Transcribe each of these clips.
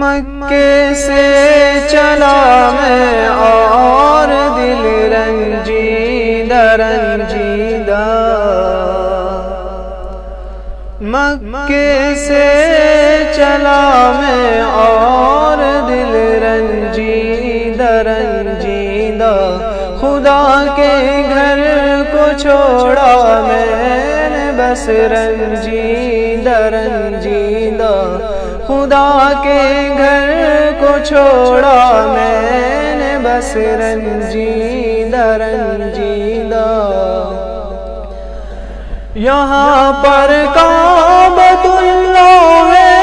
مکے سے چلا میں اور دل رنجیدہ رنجیدہ مکے سے چلا میں اور دل رنجیدہ رنجیدہ خدا کے گھر کو چھوڑا میں نے بس رنجیدہ رنجیدہ خدا کے گھر کو چھوڑا میں نے بس رنجیدہ رنجیدہ یہاں پر کعبۃ اللہ ہے،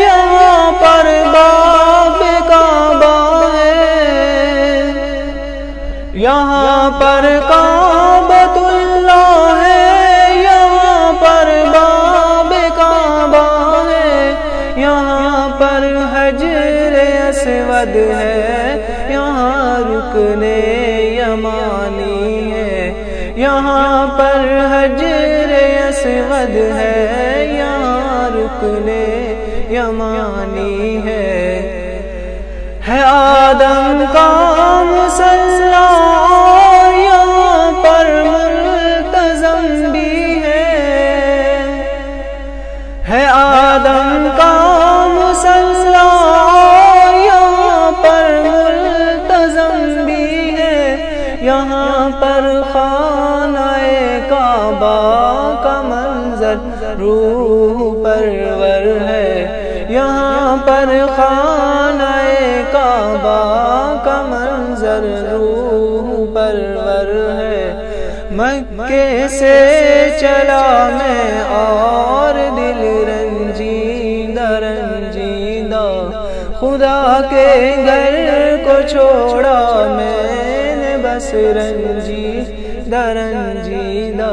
یہاں پر باب کعبہ ہے۔ یہاں پر کعبۃ اللہ اسود ہے، یہاں رکنے یمانی ہے۔ یہاں پر حجر اسود ہے، یہاں رکنے یمانی ہے۔ ہے آدم کا مسلح منظر روح پرور ہے۔ یہاں پر خانہ کعبہ کا منظر روح پرور ہے۔ مکے سے چلا میں اور دل رنجیدہ رنجیدہ۔ خدا کے گھر کو چھوڑا میں نے بس رنجیدہ رنجیدہ۔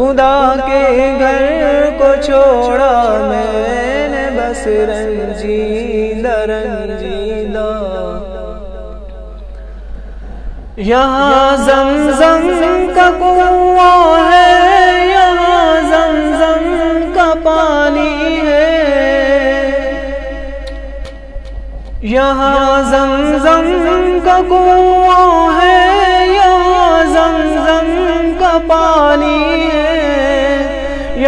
خدا کے گھر کو چھوڑا میں نے بس رنجیدہ رنجیدہ یہاں زمزم کا کنواں ہے، یہاں زمزم کا پانی ہے۔ یہاں زمزم کا کنواں ہے، یہاں زمزم کا پانی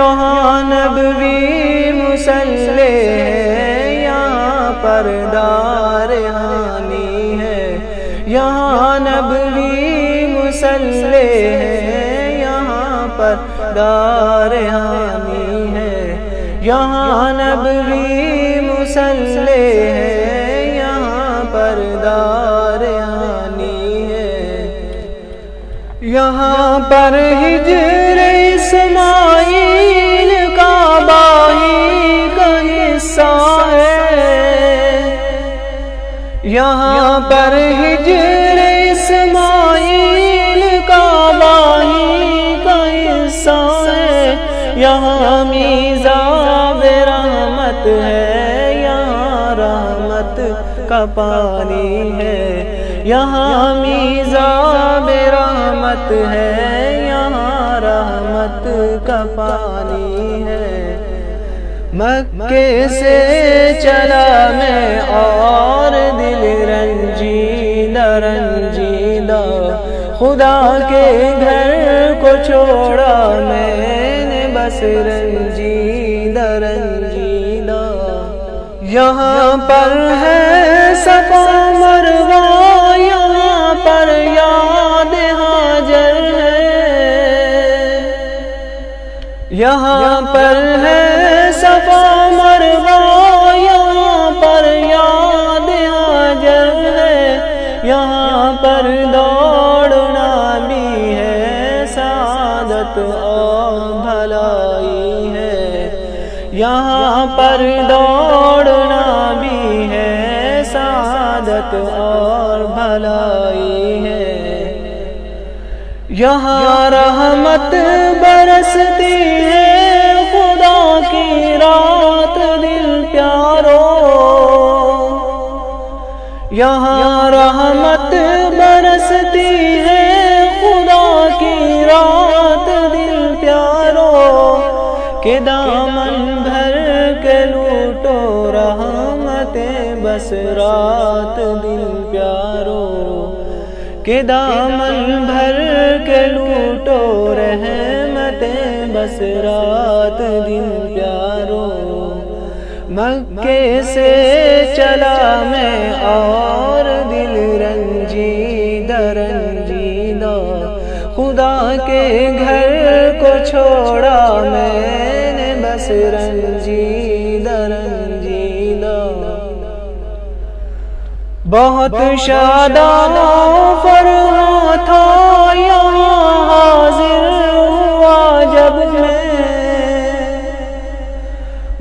ہے یہاں نبوی مسلح ہے یہاں پر دارانی ہے۔ یہاں نبوی مسلح ہے یہاں پر دارانی ہے۔ یہاں نبوی مسلح ہے یہاں پر دارانی ہے۔ یہاں پر ہجر اسماعیل کا باہی کا حصہ ہے۔ یہاں پر ہجر اسماعیل کا باہی کا حصہ ہے۔ یہاں میزاب رحمت ہے۔ یہاں رحمت کا پانی ہے۔ یہاں میزاب رحمت ہے۔ رحمت کا پانی ہے۔ مکے سے چلا میں اور دل رنجیدہ رنجیدہ خدا کے گھر کو چھوڑا میں نے بس رنجیدہ رنجیدہ یہاں پر ہے صفا مروا یہاں پر ہے صفا مروا یہاں پر یاد حاجر ہے، یہاں پر دوڑنا بھی ہے، سعادت اور بھلائی ہے۔ یہاں پر دوڑنا بھی ہے، سعادت اور بھلائی ہے یہاں رحمت برستی ہے، خدا کی رات دل پیارو۔ یہاں رحمت برستی ہے، خدا کی رات دل پیارو۔ کہ دامن بھر کے لوٹو رحمتیں بس رات دل پیارو۔ کہ دامن بھر کے لوٹو رحمتیں، بس رات دل پیارو۔ مکے سے چلا میں اور دل رنجی رنجی خدا کے گھر کو چھوڑا میں نے، بس رنجی رنجی بہت شادان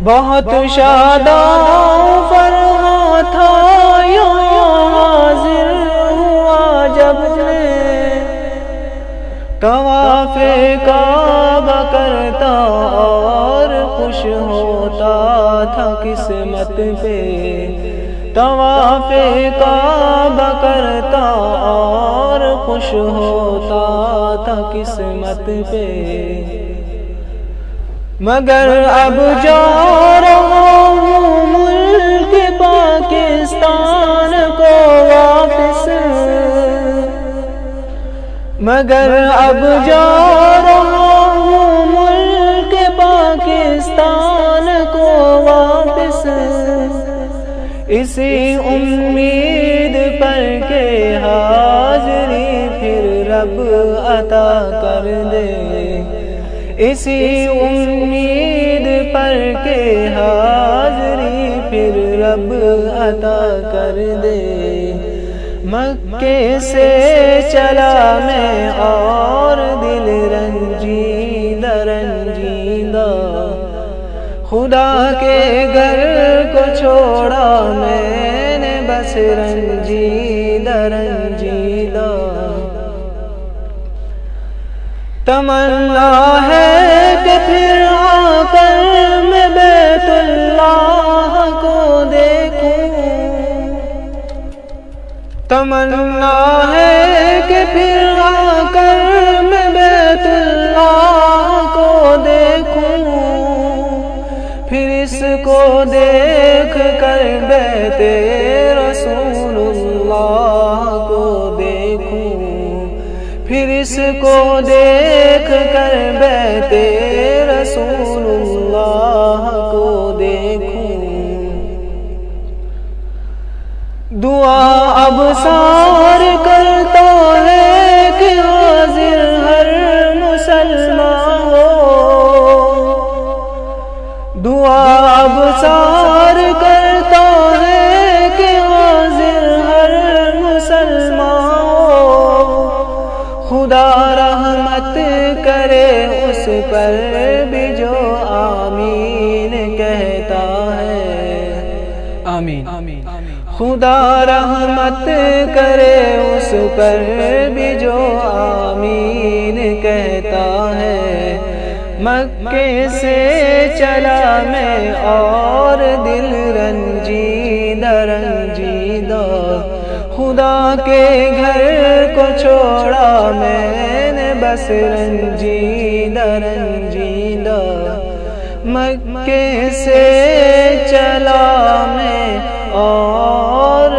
بہت شادان فرما تھا یہاں حاضر ہوا جب طواف کعبہ کرتا اور خوش ہوتا تھا قسمت پہ۔ طواف کعبہ کرتا اور خوش ہوتا تھا قسمت پہ۔ مگر اب جا رہا ہوں ملک پاکستان کو واپس۔ مگر اب جا رہا ہوں ملک پاکستان کو واپس۔ اسی امید اسی امید پر کے حاضری پھر رب عطا کر دے۔ مکے سے چلا میں اور دل رنجی رنجی خدا کے گھر کو چھوڑا میں نے بس رنجی رنجی تمنا پھر آ کر میں بیت اللہ کو دیکھوں۔ تمنا ہے کہ پھر آ کر میں بیت اللہ کو دیکھوں۔ پھر اس کو دیکھ کر بیت پھر اس کو دیکھ کر بیت رسول اللہ کو دیکھوں۔ دعا اب سار کرتا رحمت کرے اس پر بھی جو آمین کہتا ہے۔ آمین۔ خدا رحمت کرے اس پر بھی جو آمین کہتا ہے۔ مکے سے چلا میں اور دل رنجی رنجی خدا کے گھر کو چھوڑا میں بس رنجیدہ رنجیدہ مکے سے چلا میں اور